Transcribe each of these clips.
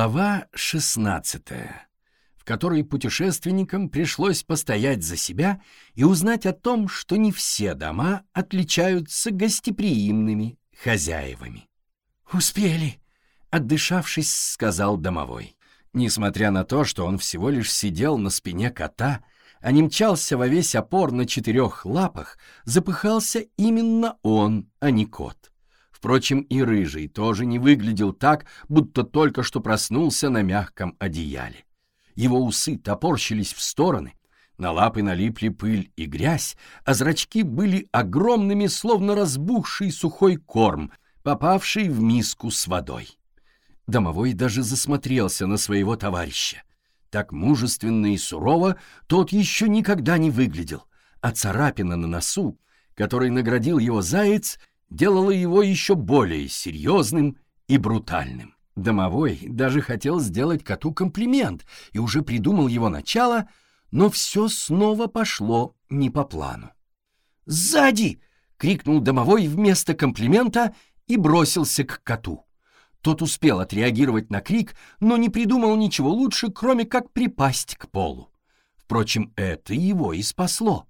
Глава 16, в которой путешественникам пришлось постоять за себя и узнать о том, что не все дома отличаются гостеприимными хозяевами. «Успели!» — отдышавшись, сказал домовой. Несмотря на то, что он всего лишь сидел на спине кота, а не мчался во весь опор на четырех лапах, запыхался именно он, а не кот. Впрочем, и рыжий тоже не выглядел так, будто только что проснулся на мягком одеяле. Его усы топорщились в стороны, на лапы налипли пыль и грязь, а зрачки были огромными, словно разбухший сухой корм, попавший в миску с водой. Домовой даже засмотрелся на своего товарища. Так мужественно и сурово тот еще никогда не выглядел, а царапина на носу, которой наградил его заяц, делало его еще более серьезным и брутальным. Домовой даже хотел сделать коту комплимент и уже придумал его начало, но все снова пошло не по плану. «Сзади!» — крикнул домовой вместо комплимента и бросился к коту. Тот успел отреагировать на крик, но не придумал ничего лучше, кроме как припасть к полу. Впрочем, это его и спасло.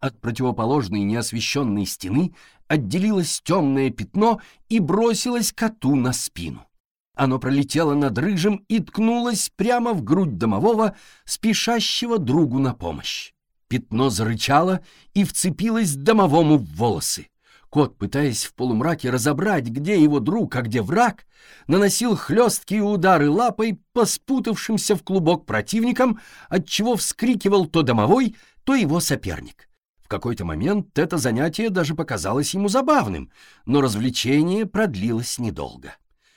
От противоположной неосвещенной стены отделилось темное пятно и бросилось коту на спину. Оно пролетело над рыжим и ткнулось прямо в грудь домового, спешащего другу на помощь. Пятно зарычало и вцепилось домовому в волосы. Кот, пытаясь в полумраке разобрать, где его друг, а где враг, наносил хлесткие удары лапой по спутавшимся в клубок противникам, отчего вскрикивал то домовой, то его соперник какой-то момент это занятие даже показалось ему забавным, но развлечение продлилось недолго.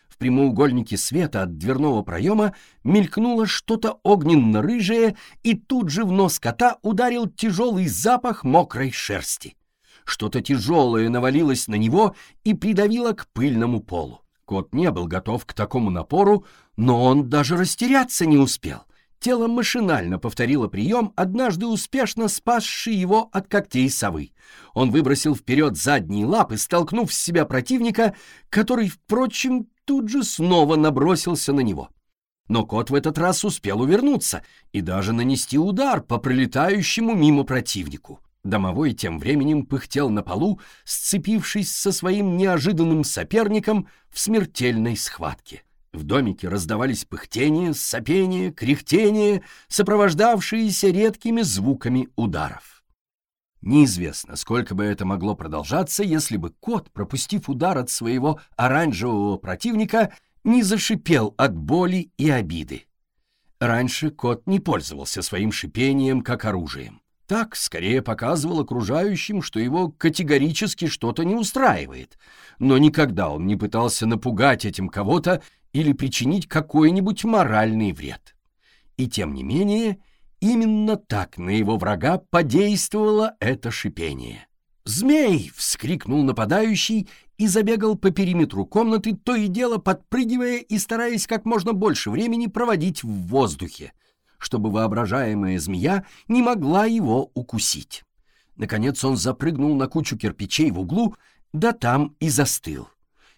В прямоугольнике света от дверного проема мелькнуло что-то огненно-рыжее, и тут же в нос кота ударил тяжелый запах мокрой шерсти. Что-то тяжелое навалилось на него и придавило к пыльному полу. Кот не был готов к такому напору, но он даже растеряться не успел. Тело машинально повторило прием, однажды успешно спасший его от когтей совы. Он выбросил вперед задние лапы, столкнув с себя противника, который, впрочем, тут же снова набросился на него. Но кот в этот раз успел увернуться и даже нанести удар по пролетающему мимо противнику. Домовой тем временем пыхтел на полу, сцепившись со своим неожиданным соперником в смертельной схватке. В домике раздавались пыхтения, сопения, кряхтения, сопровождавшиеся редкими звуками ударов. Неизвестно, сколько бы это могло продолжаться, если бы кот, пропустив удар от своего оранжевого противника, не зашипел от боли и обиды. Раньше кот не пользовался своим шипением как оружием. Так скорее показывал окружающим, что его категорически что-то не устраивает, но никогда он не пытался напугать этим кого-то или причинить какой-нибудь моральный вред. И тем не менее, именно так на его врага подействовало это шипение. «Змей!» — вскрикнул нападающий и забегал по периметру комнаты, то и дело подпрыгивая и стараясь как можно больше времени проводить в воздухе, чтобы воображаемая змея не могла его укусить. Наконец он запрыгнул на кучу кирпичей в углу, да там и застыл.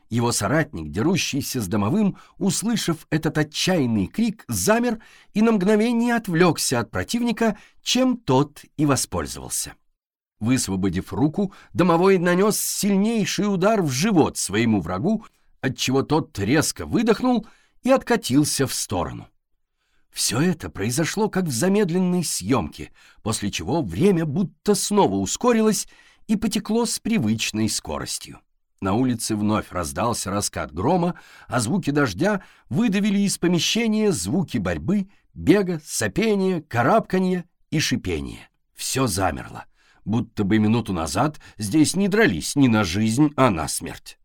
Его соратник, дерущийся с домовым, услышав этот отчаянный крик, замер и на мгновение отвлекся от противника, чем тот и воспользовался. Высвободив руку, домовой нанес сильнейший удар в живот своему врагу, отчего тот резко выдохнул и откатился в сторону. Все это произошло как в замедленной съемке, после чего время будто снова ускорилось и потекло с привычной скоростью. На улице вновь раздался раскат грома, а звуки дождя выдавили из помещения звуки борьбы, бега, сопения, карабканья и шипения. Все замерло, будто бы минуту назад здесь не дрались ни на жизнь, а на смерть.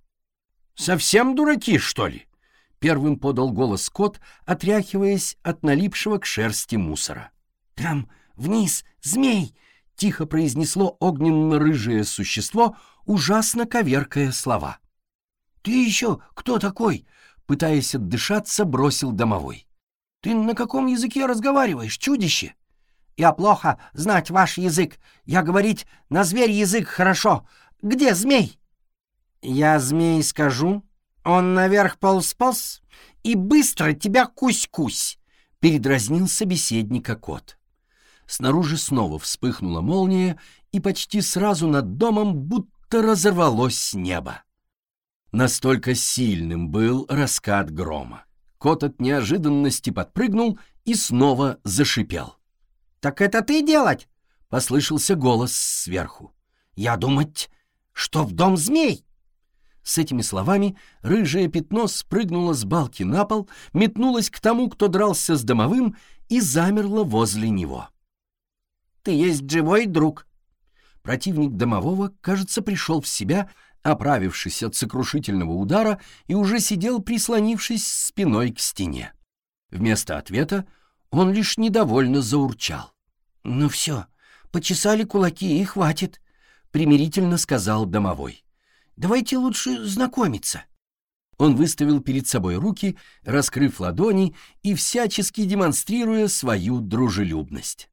«Совсем дураки, что ли?» — первым подал голос кот, отряхиваясь от налипшего к шерсти мусора. «Там вниз змей!» — тихо произнесло огненно-рыжее существо — ужасно коверкая слова. «Ты еще кто такой?» — пытаясь отдышаться, бросил домовой. «Ты на каком языке разговариваешь, чудище?» «Я плохо знать ваш язык. Я говорить на зверь язык хорошо. Где змей?» «Я змей скажу, «Он наверх полз-полз и быстро тебя кусь-кусь!» — передразнил собеседника кот. Снаружи снова вспыхнула молния, и почти сразу над домом будто разорвалось небо. Настолько сильным был раскат грома. Кот от неожиданности подпрыгнул и снова зашипел. «Так это ты делать?» — послышался голос сверху. «Я думать, что в дом змей!» С этими словами рыжее пятно спрыгнуло с балки на пол, метнулось к тому, кто дрался с домовым, и замерло возле него. «Ты есть живой друг!» Противник домового, кажется, пришел в себя, оправившись от сокрушительного удара, и уже сидел, прислонившись спиной к стене. Вместо ответа он лишь недовольно заурчал. «Ну все, почесали кулаки и хватит», — примирительно сказал домовой. Давайте лучше знакомиться». Он выставил перед собой руки, раскрыв ладони и всячески демонстрируя свою дружелюбность.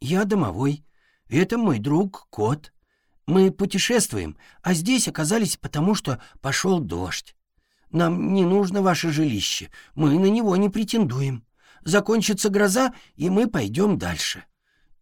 «Я домовой. Это мой друг, кот. Мы путешествуем, а здесь оказались потому, что пошел дождь. Нам не нужно ваше жилище, мы на него не претендуем. Закончится гроза, и мы пойдем дальше».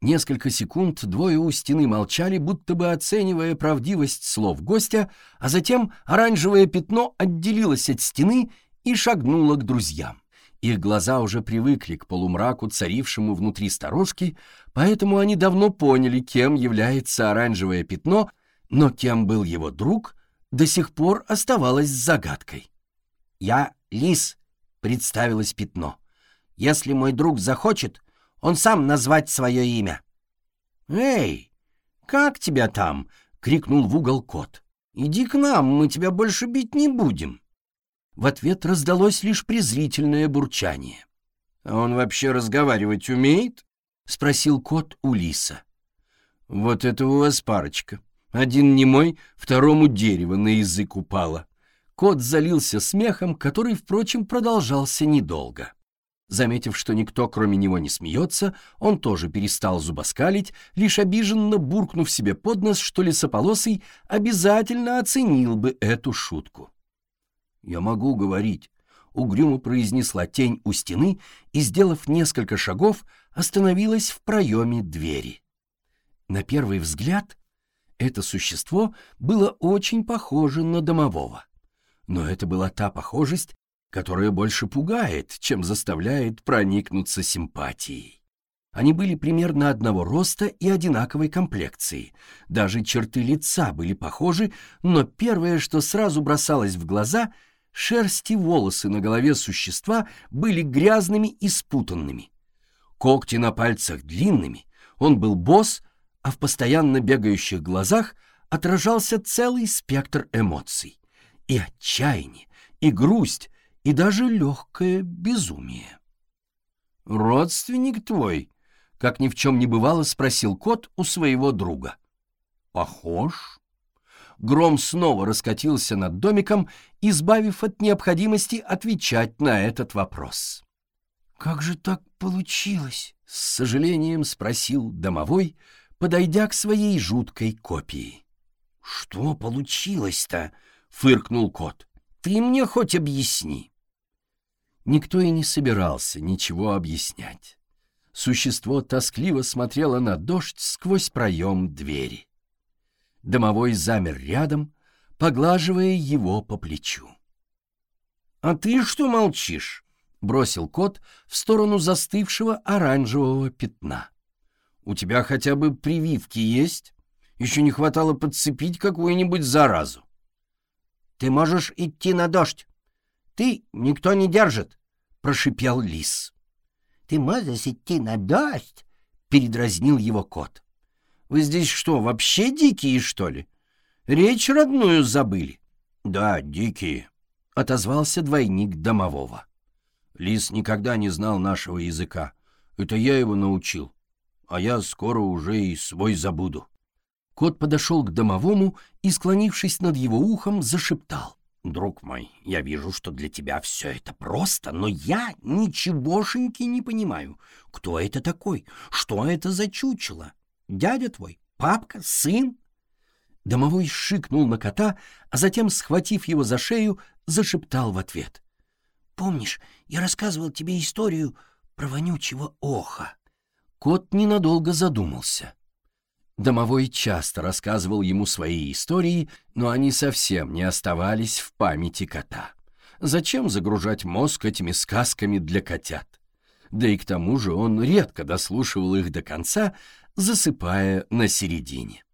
Несколько секунд двое у стены молчали, будто бы оценивая правдивость слов гостя, а затем оранжевое пятно отделилось от стены и шагнуло к друзьям. Их глаза уже привыкли к полумраку, царившему внутри сторожки, поэтому они давно поняли, кем является оранжевое пятно, но кем был его друг, до сих пор оставалось загадкой. «Я лис», — представилось пятно. «Если мой друг захочет, он сам назвать свое имя. «Эй, как тебя там?» — крикнул в угол кот. «Иди к нам, мы тебя больше бить не будем». В ответ раздалось лишь презрительное бурчание. «А он вообще разговаривать умеет?» — спросил кот у лиса. «Вот это у вас парочка. Один немой, второму дерево на язык упало». Кот залился смехом, который, впрочем, продолжался недолго. Заметив, что никто, кроме него, не смеется, он тоже перестал зубоскалить, лишь обиженно буркнув себе под нос, что лесополосый обязательно оценил бы эту шутку. «Я могу говорить», — угрюмо произнесла тень у стены и, сделав несколько шагов, остановилась в проеме двери. На первый взгляд это существо было очень похоже на домового. Но это была та похожесть, которая больше пугает, чем заставляет проникнуться симпатией. Они были примерно одного роста и одинаковой комплекции. Даже черты лица были похожи, но первое, что сразу бросалось в глаза, шерсть и волосы на голове существа были грязными и спутанными. Когти на пальцах длинными, он был босс, а в постоянно бегающих глазах отражался целый спектр эмоций. И отчаяние, и грусть, и даже легкое безумие. «Родственник твой?» — как ни в чем не бывало, спросил кот у своего друга. «Похож?» Гром снова раскатился над домиком, избавив от необходимости отвечать на этот вопрос. «Как же так получилось?» — с сожалением спросил домовой, подойдя к своей жуткой копии. «Что получилось-то?» — фыркнул кот. «Ты мне хоть объясни». Никто и не собирался ничего объяснять. Существо тоскливо смотрело на дождь сквозь проем двери. Домовой замер рядом, поглаживая его по плечу. «А ты что молчишь?» — бросил кот в сторону застывшего оранжевого пятна. «У тебя хотя бы прививки есть? Еще не хватало подцепить какую-нибудь заразу». «Ты можешь идти на дождь. Ты никто не держит прошипел лис. «Ты можешь идти на дождь?» — передразнил его кот. «Вы здесь что, вообще дикие, что ли? Речь родную забыли?» «Да, дикие», — отозвался двойник домового. Лис никогда не знал нашего языка. Это я его научил. А я скоро уже и свой забуду. Кот подошел к домовому и, склонившись над его ухом, зашептал. «Друг мой, я вижу, что для тебя все это просто, но я ничегошеньки не понимаю. Кто это такой? Что это за чучело? Дядя твой? Папка? Сын?» Домовой шикнул на кота, а затем, схватив его за шею, зашептал в ответ. «Помнишь, я рассказывал тебе историю про вонючего оха?» Кот ненадолго задумался. Домовой часто рассказывал ему свои истории, но они совсем не оставались в памяти кота. Зачем загружать мозг этими сказками для котят? Да и к тому же он редко дослушивал их до конца, засыпая на середине.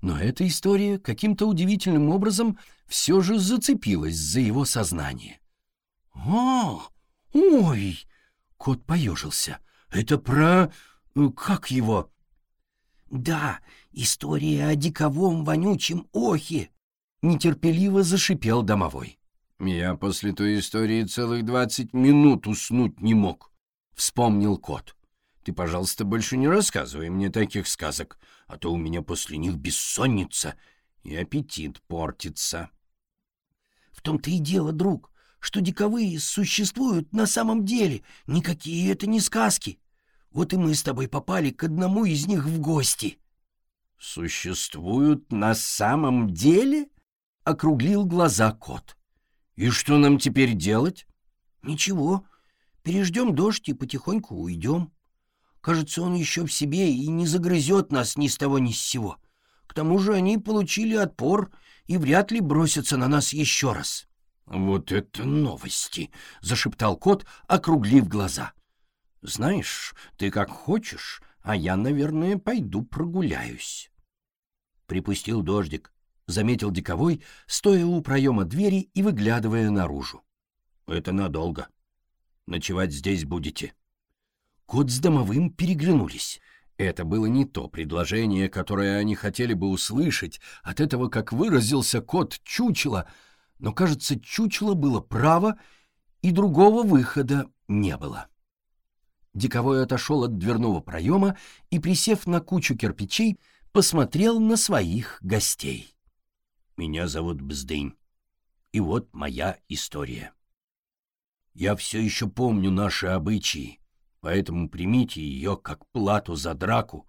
Но эта история каким-то удивительным образом все же зацепилась за его сознание. «А, ой!» — кот поежился. «Это про... Э, как его?» «Да, история о диковом вонючем охе!» — нетерпеливо зашипел домовой. «Я после той истории целых двадцать минут уснуть не мог», — вспомнил кот. «Ты, пожалуйста, больше не рассказывай мне таких сказок, а то у меня после них бессонница и аппетит портится». «В том-то и дело, друг, что диковые существуют на самом деле, никакие это не сказки. Вот и мы с тобой попали к одному из них в гости». «Существуют на самом деле?» — округлил глаза кот. «И что нам теперь делать?» «Ничего. Переждем дождь и потихоньку уйдем. Кажется, он еще в себе и не загрызет нас ни с того ни с сего. К тому же они получили отпор и вряд ли бросятся на нас еще раз». «Вот это новости!» — зашептал кот, округлив глаза. «Знаешь, ты как хочешь, а я, наверное, пойду прогуляюсь». Припустил дождик заметил Диковой, стоя у проема двери и выглядывая наружу. «Это надолго. Ночевать здесь будете». Кот с домовым переглянулись. Это было не то предложение, которое они хотели бы услышать от этого, как выразился кот чучела, но, кажется, чучело было право, и другого выхода не было. Диковой отошел от дверного проема и, присев на кучу кирпичей, посмотрел на своих гостей. Меня зовут Бздынь. И вот моя история. Я все еще помню наши обычаи, поэтому примите ее как плату за драку,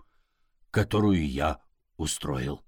которую я устроил.